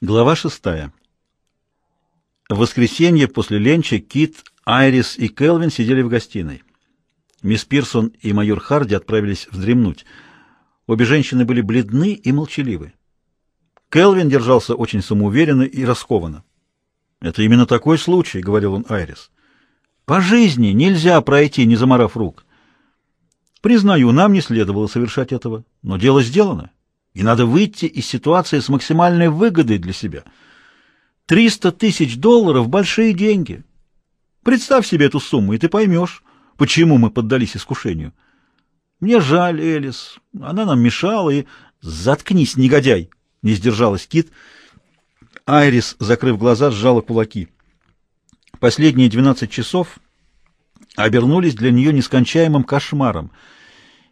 Глава шестая. В воскресенье после ленча Кит, Айрис и Келвин сидели в гостиной. Мисс Пирсон и майор Харди отправились вздремнуть. Обе женщины были бледны и молчаливы. Келвин держался очень самоуверенно и раскованно. «Это именно такой случай», — говорил он Айрис. «По жизни нельзя пройти, не заморав рук. Признаю, нам не следовало совершать этого, но дело сделано и надо выйти из ситуации с максимальной выгодой для себя. Триста тысяч долларов — большие деньги. Представь себе эту сумму, и ты поймешь, почему мы поддались искушению. Мне жаль, Элис, она нам мешала, и... Заткнись, негодяй! Не сдержалась Кит. Айрис, закрыв глаза, сжала кулаки. Последние двенадцать часов обернулись для нее нескончаемым кошмаром —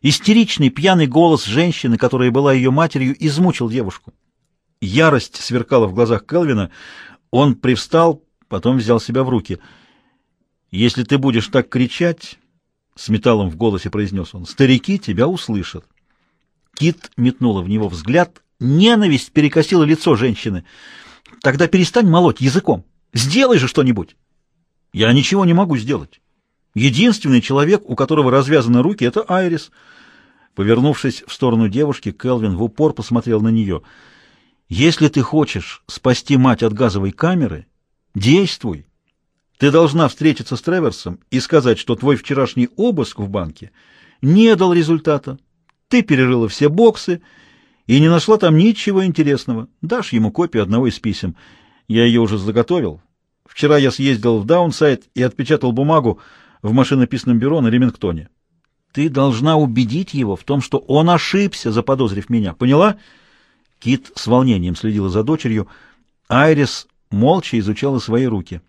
Истеричный пьяный голос женщины, которая была ее матерью, измучил девушку. Ярость сверкала в глазах Келвина. Он привстал, потом взял себя в руки. «Если ты будешь так кричать...» — с металлом в голосе произнес он. «Старики тебя услышат». Кит метнула в него взгляд. Ненависть перекосила лицо женщины. «Тогда перестань молоть языком. Сделай же что-нибудь». «Я ничего не могу сделать. Единственный человек, у которого развязаны руки, это Айрис. Повернувшись в сторону девушки, Келвин в упор посмотрел на нее. Если ты хочешь спасти мать от газовой камеры, действуй. Ты должна встретиться с Треверсом и сказать, что твой вчерашний обыск в банке не дал результата. Ты перерыла все боксы и не нашла там ничего интересного. Дашь ему копию одного из писем. Я ее уже заготовил. Вчера я съездил в Даунсайд и отпечатал бумагу, в машинописном бюро на Ремингтоне. Ты должна убедить его в том, что он ошибся, заподозрив меня. Поняла? Кит с волнением следила за дочерью. Айрис молча изучала свои руки.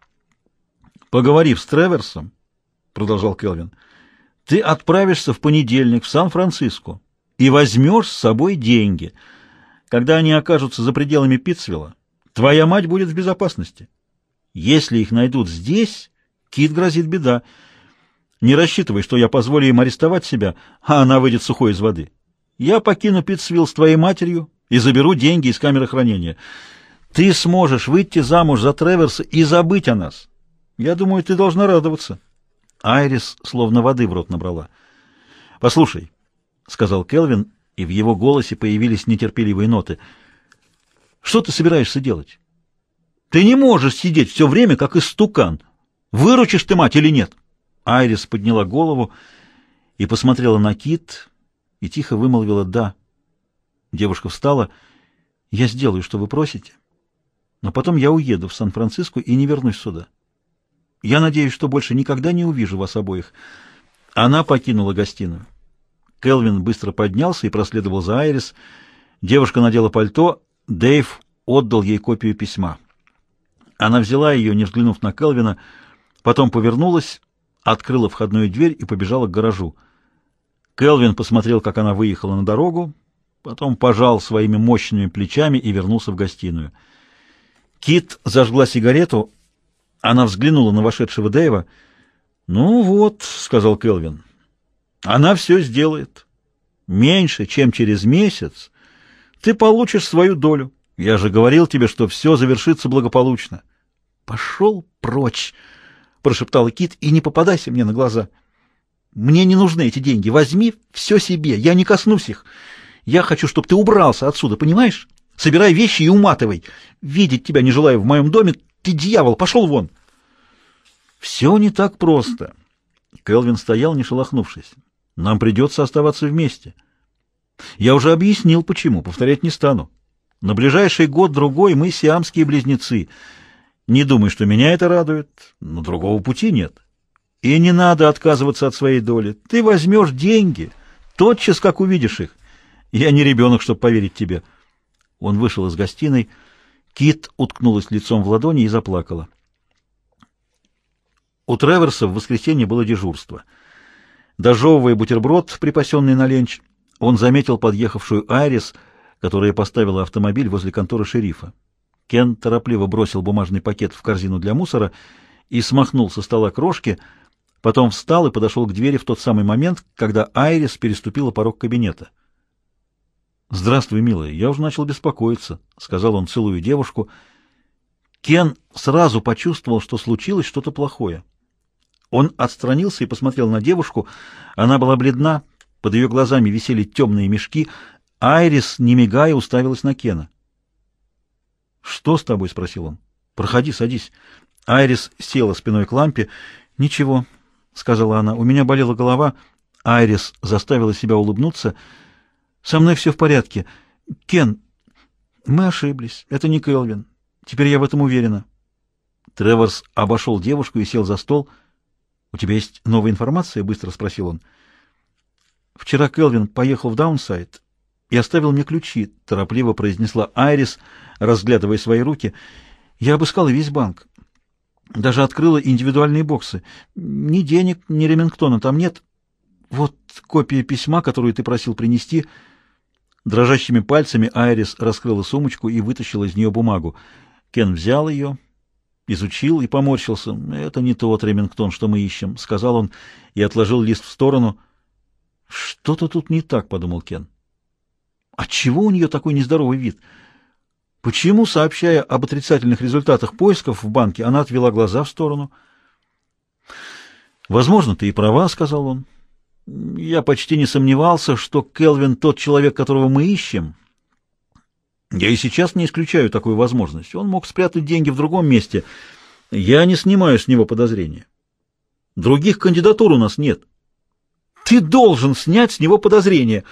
Поговорив с Треверсом, продолжал Келвин, ты отправишься в понедельник в Сан-Франциско и возьмешь с собой деньги. Когда они окажутся за пределами Питцвилла, твоя мать будет в безопасности. Если их найдут здесь, Кит грозит беда. Не рассчитывай, что я позволю им арестовать себя, а она выйдет сухой из воды. Я покину Питцвилл с твоей матерью и заберу деньги из камеры хранения. Ты сможешь выйти замуж за Треверса и забыть о нас. Я думаю, ты должна радоваться. Айрис словно воды в рот набрала. — Послушай, — сказал Келвин, и в его голосе появились нетерпеливые ноты. — Что ты собираешься делать? Ты не можешь сидеть все время, как истукан. Выручишь ты мать или нет? — Айрис подняла голову и посмотрела на Кит и тихо вымолвила «да». Девушка встала. «Я сделаю, что вы просите, но потом я уеду в Сан-Франциско и не вернусь сюда. Я надеюсь, что больше никогда не увижу вас обоих». Она покинула гостиную. Келвин быстро поднялся и проследовал за Айрис. Девушка надела пальто. Дэйв отдал ей копию письма. Она взяла ее, не взглянув на Келвина, потом повернулась открыла входную дверь и побежала к гаражу. Келвин посмотрел, как она выехала на дорогу, потом пожал своими мощными плечами и вернулся в гостиную. Кит зажгла сигарету, она взглянула на вошедшего Дэйва. «Ну вот», — сказал Келвин, — «она все сделает. Меньше, чем через месяц, ты получишь свою долю. Я же говорил тебе, что все завершится благополучно». «Пошел прочь!» Прошептала Кит, — и не попадайся мне на глаза. Мне не нужны эти деньги. Возьми все себе, я не коснусь их. Я хочу, чтобы ты убрался отсюда, понимаешь? Собирай вещи и уматывай. Видеть тебя не желаю в моем доме. Ты дьявол, пошел вон. Все не так просто. Келвин стоял, не шелохнувшись. Нам придется оставаться вместе. Я уже объяснил, почему, повторять не стану. На ближайший год-другой мы сиамские близнецы — не думай, что меня это радует, но другого пути нет. И не надо отказываться от своей доли. Ты возьмешь деньги, тотчас как увидишь их. Я не ребенок, чтобы поверить тебе. Он вышел из гостиной. Кит уткнулась лицом в ладони и заплакала. У Треверса в воскресенье было дежурство. Дожевывая бутерброд, припасенный на ленч, он заметил подъехавшую Айрис, которая поставила автомобиль возле конторы шерифа. Кен торопливо бросил бумажный пакет в корзину для мусора и смахнул со стола крошки, потом встал и подошел к двери в тот самый момент, когда Айрис переступила порог кабинета. «Здравствуй, милая, я уже начал беспокоиться», — сказал он, целуя девушку. Кен сразу почувствовал, что случилось что-то плохое. Он отстранился и посмотрел на девушку. Она была бледна, под ее глазами висели темные мешки. Айрис, не мигая, уставилась на Кена. «Что с тобой?» — спросил он. «Проходи, садись». Айрис села спиной к лампе. «Ничего», — сказала она, — «у меня болела голова». Айрис заставила себя улыбнуться. «Со мной все в порядке. Кен, мы ошиблись. Это не Келвин. Теперь я в этом уверена». Треворс обошел девушку и сел за стол. «У тебя есть новая информация?» — быстро спросил он. «Вчера Келвин поехал в Даунсайд и оставил мне ключи», — торопливо произнесла Айрис, разглядывая свои руки. «Я обыскала весь банк. Даже открыла индивидуальные боксы. Ни денег, ни Ремингтона там нет. Вот копия письма, которую ты просил принести». Дрожащими пальцами Айрис раскрыла сумочку и вытащила из нее бумагу. Кен взял ее, изучил и поморщился. «Это не тот Ремингтон, что мы ищем», — сказал он и отложил лист в сторону. «Что-то тут не так», — подумал Кен. «Отчего у нее такой нездоровый вид? Почему, сообщая об отрицательных результатах поисков в банке, она отвела глаза в сторону?» «Возможно, ты и права», — сказал он. «Я почти не сомневался, что Келвин тот человек, которого мы ищем». Я и сейчас не исключаю такую возможность. Он мог спрятать деньги в другом месте. Я не снимаю с него подозрения. Других кандидатур у нас нет. Ты должен снять с него подозрения,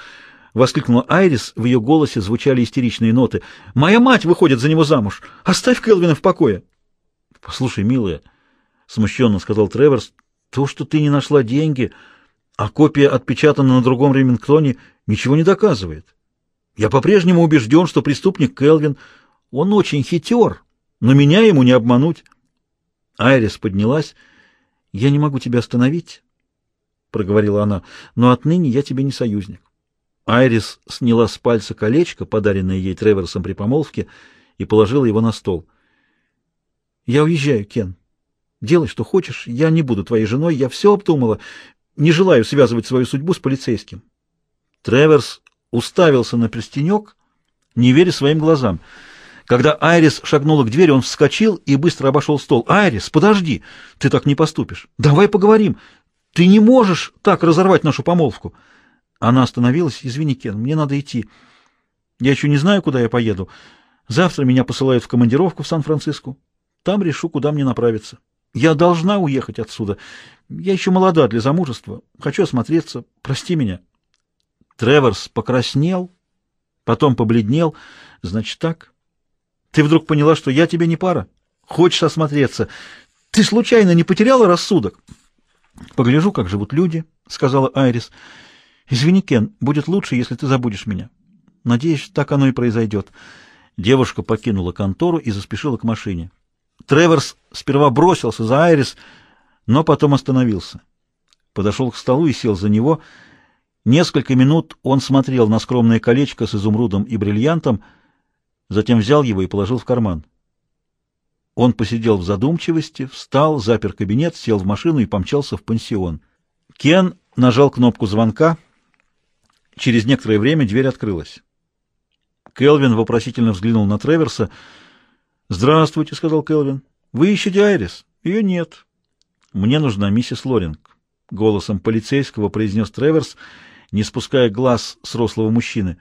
воскликнула Айрис, в ее голосе звучали истеричные ноты. Моя мать выходит за него замуж. Оставь Келвина в покое. Послушай, милая, смущенно сказал Треворс, то, что ты не нашла деньги, а копия отпечатана на другом Ремингтоне, ничего не доказывает. Я по-прежнему убежден, что преступник Келвин, он очень хитер, но меня ему не обмануть. Айрис поднялась. «Я не могу тебя остановить», — проговорила она, — «но отныне я тебе не союзник». Айрис сняла с пальца колечко, подаренное ей Треверсом при помолвке, и положила его на стол. «Я уезжаю, Кен. Делай, что хочешь. Я не буду твоей женой. Я все обдумала. Не желаю связывать свою судьбу с полицейским». Треверс уставился на перстенек, не веря своим глазам. Когда Айрис шагнула к двери, он вскочил и быстро обошел стол. «Айрис, подожди! Ты так не поступишь! Давай поговорим! Ты не можешь так разорвать нашу помолвку!» Она остановилась. «Извини, Кен, мне надо идти. Я еще не знаю, куда я поеду. Завтра меня посылают в командировку в Сан-Франциско. Там решу, куда мне направиться. Я должна уехать отсюда. Я еще молода для замужества. Хочу осмотреться. Прости меня». Треворс покраснел, потом побледнел. Значит так? Ты вдруг поняла, что я тебе не пара? Хочешь осмотреться? Ты случайно не потеряла рассудок? Погляжу, как живут люди, сказала Айрис. Извини, Кен, будет лучше, если ты забудешь меня. Надеюсь, так оно и произойдет. Девушка покинула контору и заспешила к машине. Треворс сперва бросился за Айрис, но потом остановился. Подошел к столу и сел за него — Несколько минут он смотрел на скромное колечко с изумрудом и бриллиантом, затем взял его и положил в карман. Он посидел в задумчивости, встал, запер кабинет, сел в машину и помчался в пансион. Кен нажал кнопку звонка. Через некоторое время дверь открылась. Келвин вопросительно взглянул на Треверса. «Здравствуйте», — сказал Келвин. «Вы ищете Айрис?» «Ее нет». «Мне нужна миссис Лоринг», — голосом полицейского произнес Треверс — не спуская глаз с рослого мужчины.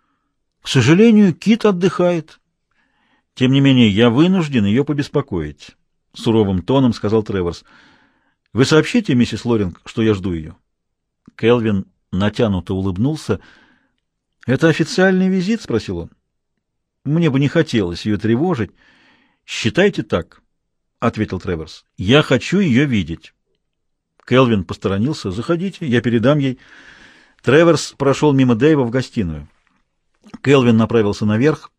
— К сожалению, Кит отдыхает. — Тем не менее, я вынужден ее побеспокоить, — суровым тоном сказал Треворс. — Вы сообщите, миссис Лоринг, что я жду ее? Келвин натянуто улыбнулся. — Это официальный визит? — спросил он. — Мне бы не хотелось ее тревожить. — Считайте так, — ответил Треворс. — Я хочу ее видеть. Келвин посторонился. — Заходите, я передам ей... Треворс прошел мимо Дэйва в гостиную. Келвин направился наверх.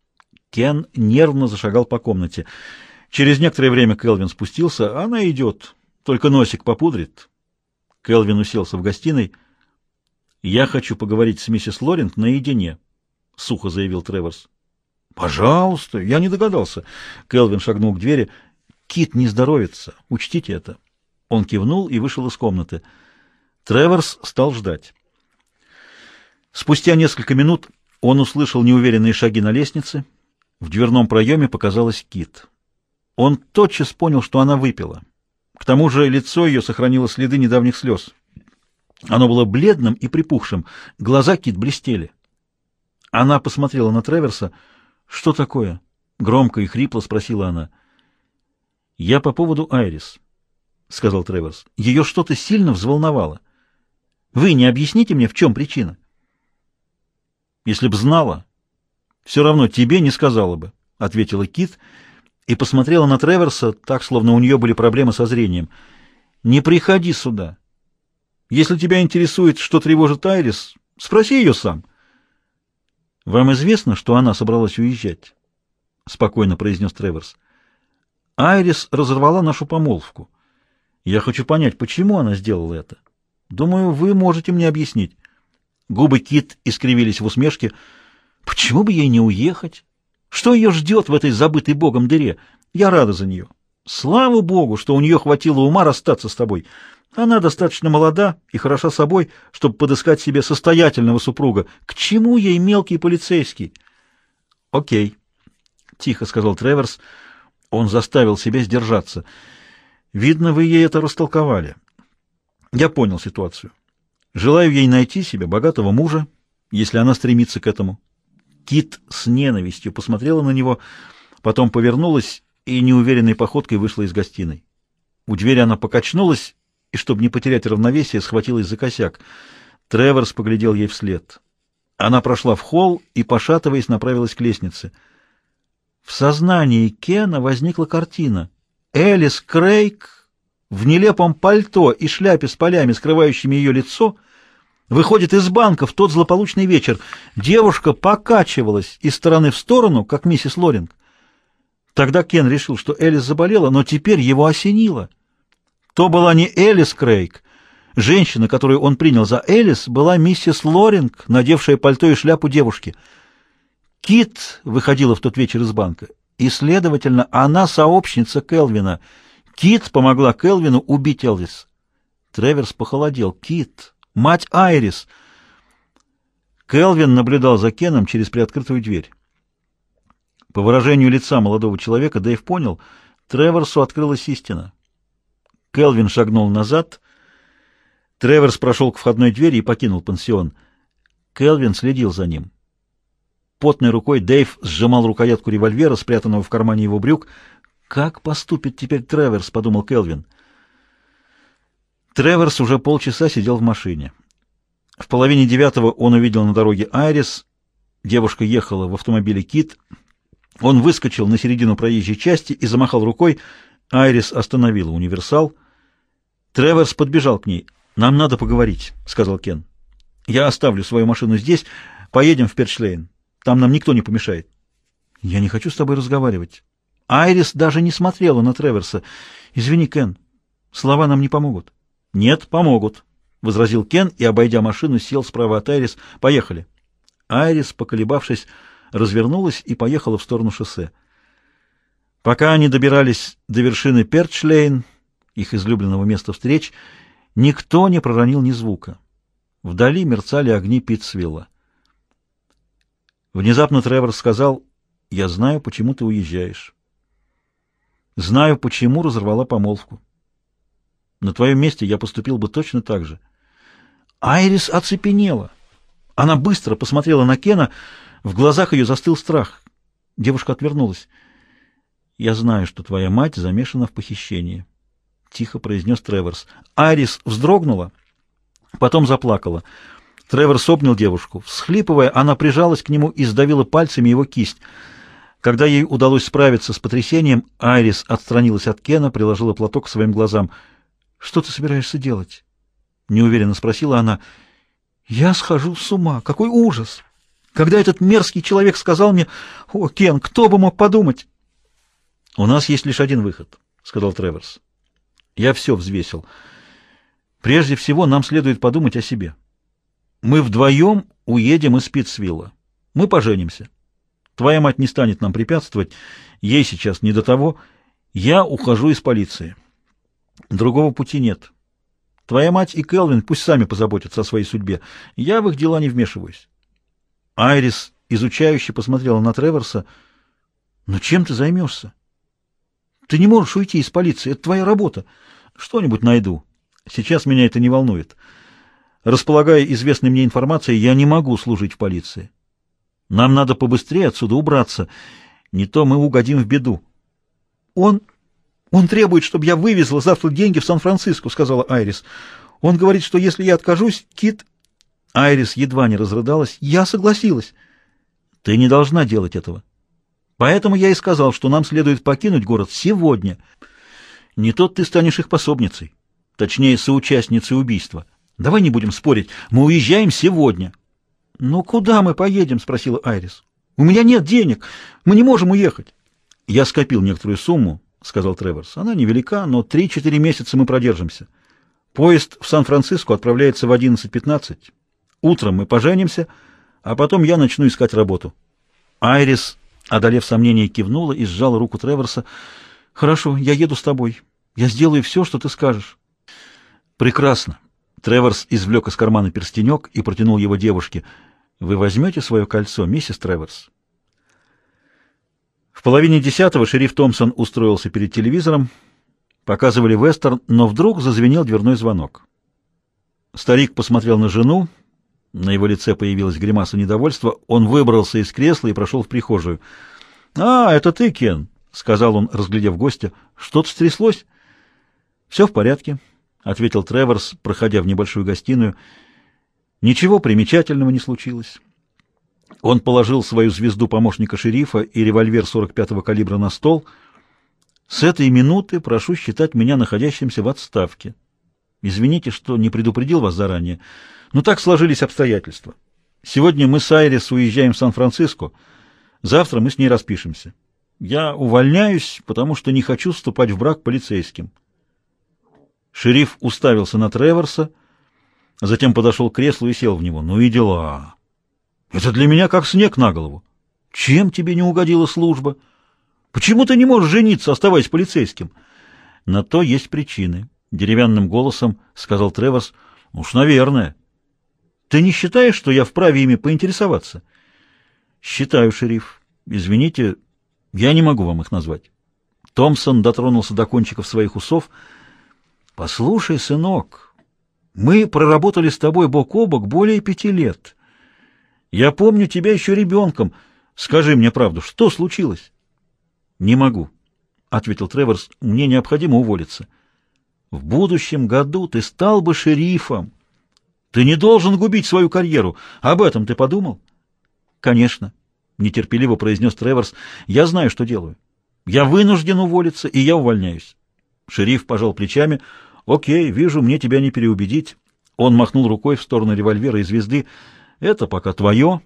Кен нервно зашагал по комнате. Через некоторое время Келвин спустился. Она идет, только носик попудрит. Келвин уселся в гостиной. «Я хочу поговорить с миссис Лоринг наедине», — сухо заявил Треворс. «Пожалуйста, я не догадался». Келвин шагнул к двери. «Кит не здоровится, учтите это». Он кивнул и вышел из комнаты. Треворс стал ждать. Спустя несколько минут Он услышал неуверенные шаги на лестнице. В дверном проеме показалась Кит. Он тотчас понял, что она выпила. К тому же лицо ее сохранило следы недавних слез. Оно было бледным и припухшим, глаза Кит блестели. Она посмотрела на Треверса. «Что такое?» — громко и хрипло спросила она. «Я по поводу Айрис», — сказал Треверс. «Ее что-то сильно взволновало. Вы не объясните мне, в чем причина?» «Если б знала, все равно тебе не сказала бы», — ответила Кит и посмотрела на Треверса так, словно у нее были проблемы со зрением. «Не приходи сюда. Если тебя интересует, что тревожит Айрис, спроси ее сам». «Вам известно, что она собралась уезжать?» — спокойно произнес Треверс. «Айрис разорвала нашу помолвку. Я хочу понять, почему она сделала это. Думаю, вы можете мне объяснить». Губы Кит искривились в усмешке. «Почему бы ей не уехать? Что ее ждет в этой забытой богом дыре? Я рада за нее. Слава богу, что у нее хватило ума расстаться с тобой. Она достаточно молода и хороша собой, чтобы подыскать себе состоятельного супруга. К чему ей мелкий полицейский? — Окей, — тихо сказал Треверс. Он заставил себя сдержаться. — Видно, вы ей это растолковали. Я понял ситуацию. Желаю ей найти себе богатого мужа, если она стремится к этому. Кит с ненавистью посмотрела на него, потом повернулась и неуверенной походкой вышла из гостиной. У двери она покачнулась и, чтобы не потерять равновесие, схватилась за косяк. Треворс поглядел ей вслед. Она прошла в холл и, пошатываясь, направилась к лестнице. В сознании Кена возникла картина. Элис Крейг в нелепом пальто и шляпе с полями, скрывающими ее лицо, выходит из банка в тот злополучный вечер. Девушка покачивалась из стороны в сторону, как миссис Лоринг. Тогда Кен решил, что Элис заболела, но теперь его осенило — то была не Элис Крейг. Женщина, которую он принял за Элис, была миссис Лоринг, надевшая пальто и шляпу девушки. Кит выходила в тот вечер из банка, и, следовательно, она сообщница Келвина. Кит помогла Келвину убить Элвис. Треверс похолодел. Кит, мать Айрис. Келвин наблюдал за Кеном через приоткрытую дверь. По выражению лица молодого человека Дэйв понял, Треверсу открылась истина. Келвин шагнул назад. Треверс прошел к входной двери и покинул пансион. Келвин следил за ним. Потной рукой Дэйв сжимал рукоятку револьвера, спрятанного в кармане его брюк. «Как поступит теперь Треверс?» — подумал Келвин. Треверс уже полчаса сидел в машине. В половине девятого он увидел на дороге Айрис. Девушка ехала в автомобиле «Кит». Он выскочил на середину проезжей части и замахал рукой. Айрис остановила универсал. Треворс подбежал к ней. «Нам надо поговорить», — сказал Кен. «Я оставлю свою машину здесь. Поедем в Перчлейн. Там нам никто не помешает». «Я не хочу с тобой разговаривать». Айрис даже не смотрела на Треверса. «Извини, Кен, слова нам не помогут». «Нет, помогут», — возразил Кен и, обойдя машину, сел справа от Айрис. «Поехали». Айрис, поколебавшись, развернулась и поехала в сторону шоссе. Пока они добирались до вершины Перчлейн, их излюбленного места встреч, никто не проронил ни звука. Вдали мерцали огни Питцвилла. Внезапно Тревор сказал, «Я знаю, почему ты уезжаешь. Знаю, почему разорвала помолвку. На твоем месте я поступил бы точно так же». Айрис оцепенела. Она быстро посмотрела на Кена, в глазах ее застыл страх. Девушка отвернулась. «Я знаю, что твоя мать замешана в похищении», — тихо произнес Треворс. Арис вздрогнула, потом заплакала. Треворс обнял девушку. Всхлипывая, она прижалась к нему и сдавила пальцами его кисть. Когда ей удалось справиться с потрясением, Айрис отстранилась от Кена, приложила платок к своим глазам. «Что ты собираешься делать?» — неуверенно спросила она. «Я схожу с ума. Какой ужас! Когда этот мерзкий человек сказал мне... О, Кен, кто бы мог подумать?» «У нас есть лишь один выход», — сказал Треворс. «Я все взвесил. Прежде всего, нам следует подумать о себе. Мы вдвоем уедем из Питцвилла. Мы поженимся. Твоя мать не станет нам препятствовать. Ей сейчас не до того. Я ухожу из полиции. Другого пути нет. Твоя мать и Келвин пусть сами позаботятся о своей судьбе. Я в их дела не вмешиваюсь. Айрис изучающе посмотрела на Треворса. «Но чем ты займешься? Ты не можешь уйти из полиции, это твоя работа. Что-нибудь найду. Сейчас меня это не волнует. Располагая известной мне информацией, я не могу служить в полиции. Нам надо побыстрее отсюда убраться, не то мы угодим в беду». «Он... он требует, чтобы я вывезла завтра деньги в Сан-Франциско», — сказала Айрис. «Он говорит, что если я откажусь, Кит Айрис едва не разрыдалась. «Я согласилась». «Ты не должна делать этого. Поэтому я и сказал, что нам следует покинуть город сегодня. Не тот ты станешь их пособницей, точнее, соучастницей убийства. Давай не будем спорить, мы уезжаем сегодня». «Ну куда мы поедем?» — спросила Айрис. «У меня нет денег, мы не можем уехать». «Я скопил некоторую сумму», — сказал Треворс. «Она невелика, но три-четыре месяца мы продержимся. Поезд в Сан-Франциско отправляется в 11.15». Утром мы поженимся, а потом я начну искать работу. Айрис, одолев сомнение, кивнула и сжала руку Треворса. «Хорошо, я еду с тобой. Я сделаю все, что ты скажешь». «Прекрасно». Треворс извлек из кармана перстенек и протянул его девушке. «Вы возьмете свое кольцо, миссис Треворс?» В половине десятого шериф Томпсон устроился перед телевизором. Показывали вестерн, но вдруг зазвенел дверной звонок. Старик посмотрел на жену, на его лице появилась гримаса недовольства. Он выбрался из кресла и прошел в прихожую. «А, это ты, Кен», — сказал он, разглядев гостя. «Что-то стряслось?» «Все в порядке», — ответил Треворс, проходя в небольшую гостиную. «Ничего примечательного не случилось». Он положил свою звезду помощника шерифа и револьвер 45-го калибра на стол. «С этой минуты прошу считать меня находящимся в отставке. Извините, что не предупредил вас заранее». Но так сложились обстоятельства. Сегодня мы с Айрис уезжаем в Сан-Франциско. Завтра мы с ней распишемся. Я увольняюсь, потому что не хочу вступать в брак полицейским. Шериф уставился на Треворса, затем подошел к креслу и сел в него. Ну и дела. Это для меня как снег на голову. Чем тебе не угодила служба? Почему ты не можешь жениться, оставаясь полицейским? На то есть причины. Деревянным голосом сказал Треворс. Уж, наверное. Ты не считаешь, что я вправе ими поинтересоваться? Считаю, шериф. Извините, я не могу вам их назвать. Томпсон дотронулся до кончиков своих усов. Послушай, сынок, мы проработали с тобой бок о бок более пяти лет. Я помню тебя еще ребенком. Скажи мне правду, что случилось? Не могу, ответил Треворс. Мне необходимо уволиться. В будущем году ты стал бы шерифом. Ты не должен губить свою карьеру. Об этом ты подумал? Конечно, нетерпеливо произнес Треворс. Я знаю, что делаю. Я вынужден уволиться, и я увольняюсь. Шериф пожал плечами. Окей, вижу, мне тебя не переубедить. Он махнул рукой в сторону револьвера и звезды. Это пока твое.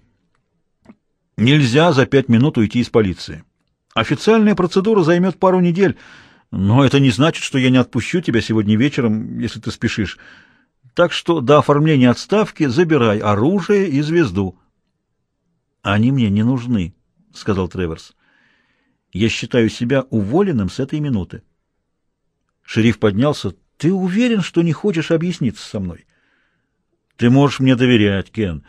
Нельзя за пять минут уйти из полиции. Официальная процедура займет пару недель, но это не значит, что я не отпущу тебя сегодня вечером, если ты спешишь. Так что до оформления отставки забирай оружие и звезду. Они мне не нужны, сказал Треворс. Я считаю себя уволенным с этой минуты. Шериф поднялся. Ты уверен, что не хочешь объясниться со мной? Ты можешь мне доверять, Кен.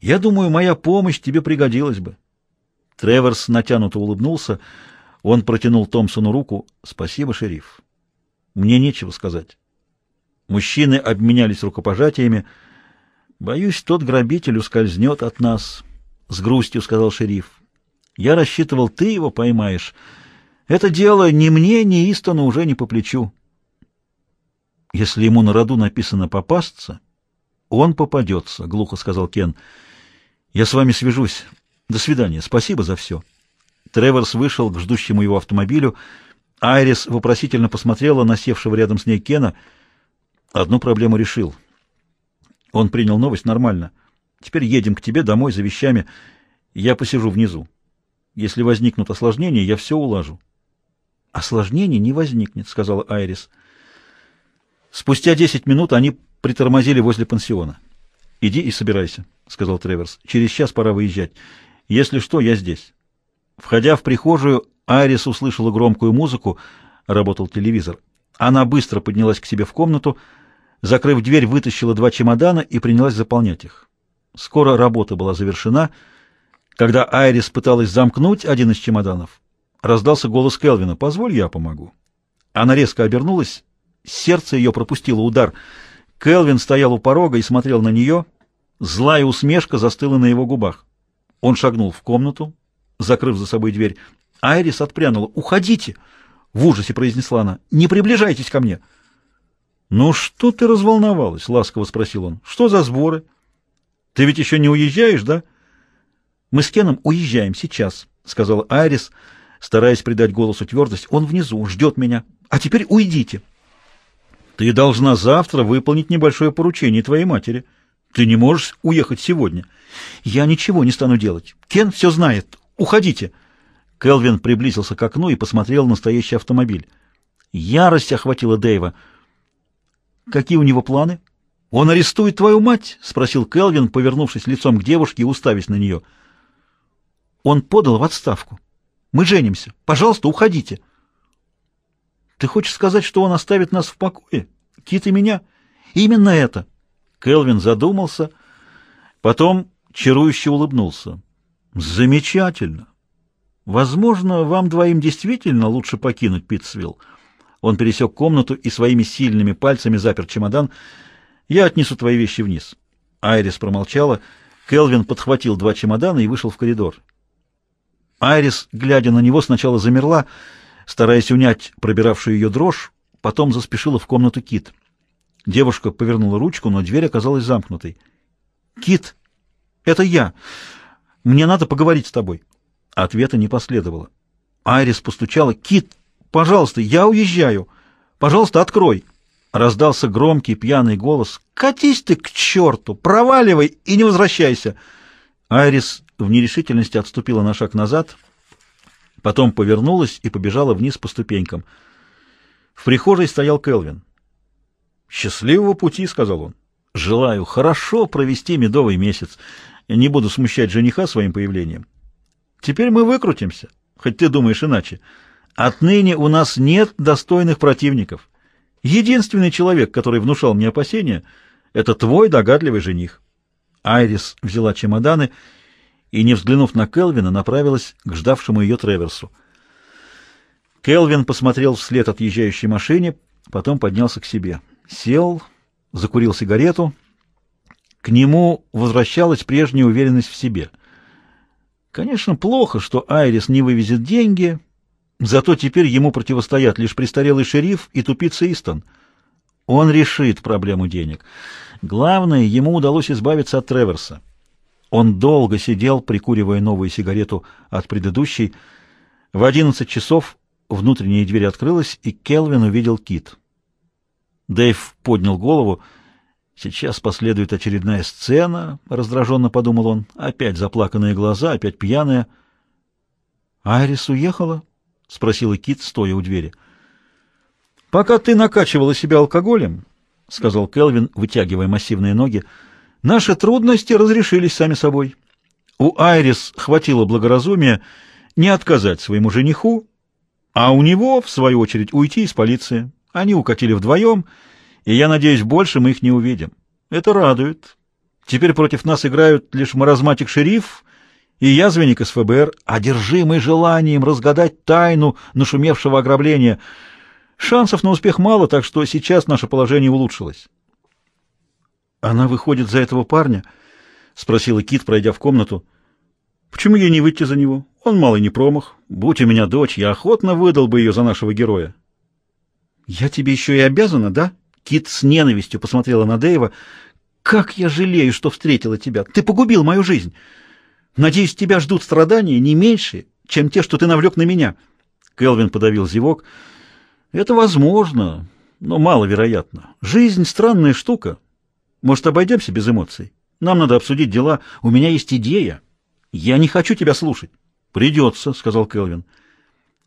Я думаю, моя помощь тебе пригодилась бы. Треворс натянуто улыбнулся. Он протянул Томпсону руку. Спасибо, шериф. Мне нечего сказать. Мужчины обменялись рукопожатиями. «Боюсь, тот грабитель ускользнет от нас», — с грустью сказал шериф. «Я рассчитывал, ты его поймаешь. Это дело ни мне, ни Истону уже не по плечу». «Если ему на роду написано «попасться», он попадется», — глухо сказал Кен. «Я с вами свяжусь. До свидания. Спасибо за все». Треворс вышел к ждущему его автомобилю. Айрис вопросительно посмотрела на севшего рядом с ней Кена — Одну проблему решил. Он принял новость нормально. Теперь едем к тебе домой за вещами. Я посижу внизу. Если возникнут осложнения, я все улажу. Осложнений не возникнет, сказала Айрис. Спустя десять минут они притормозили возле пансиона. Иди и собирайся, сказал Треверс. Через час пора выезжать. Если что, я здесь. Входя в прихожую, Айрис услышала громкую музыку, работал телевизор. Она быстро поднялась к себе в комнату, Закрыв дверь, вытащила два чемодана и принялась заполнять их. Скоро работа была завершена. Когда Айрис пыталась замкнуть один из чемоданов, раздался голос Келвина «Позволь, я помогу». Она резко обернулась, сердце ее пропустило удар. Келвин стоял у порога и смотрел на нее. Злая усмешка застыла на его губах. Он шагнул в комнату, закрыв за собой дверь. Айрис отпрянула. «Уходите!» — в ужасе произнесла она. «Не приближайтесь ко мне!» «Ну что ты разволновалась?» — ласково спросил он. «Что за сборы? Ты ведь еще не уезжаешь, да?» «Мы с Кеном уезжаем сейчас», — сказала Айрис, стараясь придать голосу твердость. «Он внизу, ждет меня. А теперь уйдите». «Ты должна завтра выполнить небольшое поручение твоей матери. Ты не можешь уехать сегодня». «Я ничего не стану делать. Кен все знает. Уходите». Келвин приблизился к окну и посмотрел на стоящий автомобиль. Ярость охватила Дэйва. «Какие у него планы?» «Он арестует твою мать?» — спросил Келвин, повернувшись лицом к девушке и уставясь на нее. «Он подал в отставку. Мы женимся. Пожалуйста, уходите». «Ты хочешь сказать, что он оставит нас в покое? Кит и меня?» «Именно это». Келвин задумался, потом чарующе улыбнулся. «Замечательно. Возможно, вам двоим действительно лучше покинуть Питтсвилл. Он пересек комнату и своими сильными пальцами запер чемодан. Я отнесу твои вещи вниз. Айрис промолчала. Келвин подхватил два чемодана и вышел в коридор. Айрис, глядя на него, сначала замерла, стараясь унять пробиравшую ее дрожь, потом заспешила в комнату Кит. Девушка повернула ручку, но дверь оказалась замкнутой. «Кит, это я. Мне надо поговорить с тобой». Ответа не последовало. Айрис постучала. «Кит, пожалуйста, я уезжаю. Пожалуйста, открой». Раздался громкий пьяный голос. «Катись ты к черту! Проваливай и не возвращайся!» Айрис в нерешительности отступила на шаг назад, потом повернулась и побежала вниз по ступенькам. В прихожей стоял Келвин. «Счастливого пути», — сказал он. «Желаю хорошо провести медовый месяц. Не буду смущать жениха своим появлением. Теперь мы выкрутимся, хоть ты думаешь иначе. Отныне у нас нет достойных противников. Единственный человек, который внушал мне опасения, это твой догадливый жених. Айрис взяла чемоданы и, не взглянув на Келвина, направилась к ждавшему ее Треверсу. Келвин посмотрел вслед отъезжающей машине, потом поднялся к себе. Сел, закурил сигарету. К нему возвращалась прежняя уверенность в себе — Конечно, плохо, что Айрис не вывезет деньги, зато теперь ему противостоят лишь престарелый шериф и тупица Истон. Он решит проблему денег. Главное, ему удалось избавиться от Треверса. Он долго сидел, прикуривая новую сигарету от предыдущей. В одиннадцать часов внутренняя дверь открылась, и Келвин увидел Кит. Дэйв поднял голову. Сейчас последует очередная сцена, раздраженно подумал он. Опять заплаканные глаза, опять пьяная. Айрис уехала? спросила Кит, стоя у двери. Пока ты накачивала себя алкоголем, сказал Келвин, вытягивая массивные ноги, наши трудности разрешились сами собой. У Айрис хватило благоразумия не отказать своему жениху, а у него, в свою очередь, уйти из полиции. Они укатили вдвоем, и я надеюсь, больше мы их не увидим. Это радует. Теперь против нас играют лишь маразматик-шериф и язвенник из ФБР, одержимый желанием разгадать тайну нашумевшего ограбления. Шансов на успех мало, так что сейчас наше положение улучшилось. «Она выходит за этого парня?» — спросила Кит, пройдя в комнату. «Почему ей не выйти за него? Он малый не промах. Будь у меня дочь, я охотно выдал бы ее за нашего героя». «Я тебе еще и обязана, да?» Кит с ненавистью посмотрела на Дэйва. «Как я жалею, что встретила тебя! Ты погубил мою жизнь! Надеюсь, тебя ждут страдания не меньше, чем те, что ты навлек на меня!» Келвин подавил зевок. «Это возможно, но маловероятно. Жизнь — странная штука. Может, обойдемся без эмоций? Нам надо обсудить дела. У меня есть идея. Я не хочу тебя слушать». «Придется», — сказал Келвин.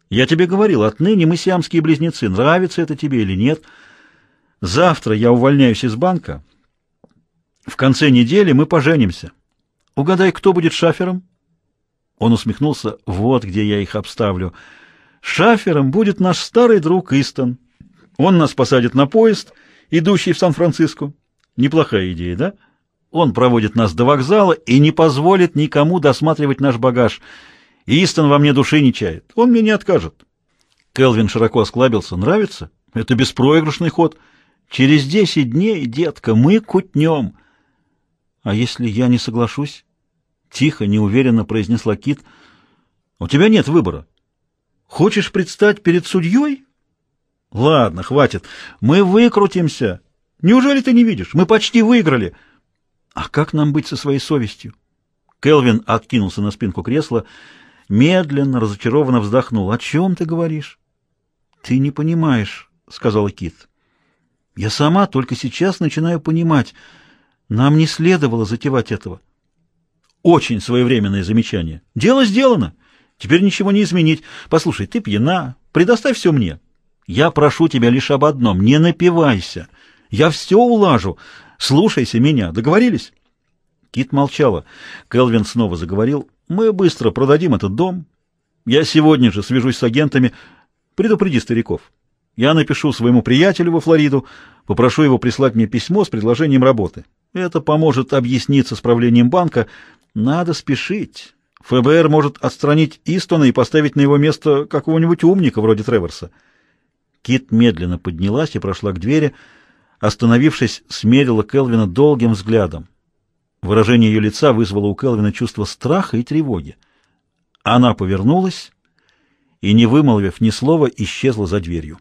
«Я тебе говорил, отныне мы сиамские близнецы. Нравится это тебе или нет?» Завтра я увольняюсь из банка. В конце недели мы поженимся. Угадай, кто будет шафером? Он усмехнулся. Вот где я их обставлю. Шафером будет наш старый друг Истон. Он нас посадит на поезд, идущий в Сан-Франциско. Неплохая идея, да? Он проводит нас до вокзала и не позволит никому досматривать наш багаж. Истон во мне души не чает. Он мне не откажет. Келвин широко осклабился. Нравится? Это беспроигрышный ход. Через десять дней, детка, мы кутнем. А если я не соглашусь? Тихо, неуверенно произнесла Кит. У тебя нет выбора. Хочешь предстать перед судьей? Ладно, хватит. Мы выкрутимся. Неужели ты не видишь? Мы почти выиграли. А как нам быть со своей совестью? Келвин откинулся на спинку кресла, медленно, разочарованно вздохнул. О чем ты говоришь? Ты не понимаешь, сказала Кит. Я сама только сейчас начинаю понимать. Нам не следовало затевать этого. Очень своевременное замечание. Дело сделано. Теперь ничего не изменить. Послушай, ты пьяна. Предоставь все мне. Я прошу тебя лишь об одном. Не напивайся. Я все улажу. Слушайся меня. Договорились? Кит молчала. Келвин снова заговорил. Мы быстро продадим этот дом. Я сегодня же свяжусь с агентами. Предупреди стариков. Я напишу своему приятелю во Флориду, попрошу его прислать мне письмо с предложением работы. Это поможет объясниться с правлением банка. Надо спешить. ФБР может отстранить Истона и поставить на его место какого-нибудь умника вроде Треворса. Кит медленно поднялась и прошла к двери, остановившись, смерила Келвина долгим взглядом. Выражение ее лица вызвало у Келвина чувство страха и тревоги. Она повернулась и, не вымолвив ни слова, исчезла за дверью.